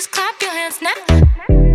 just clap your hands now.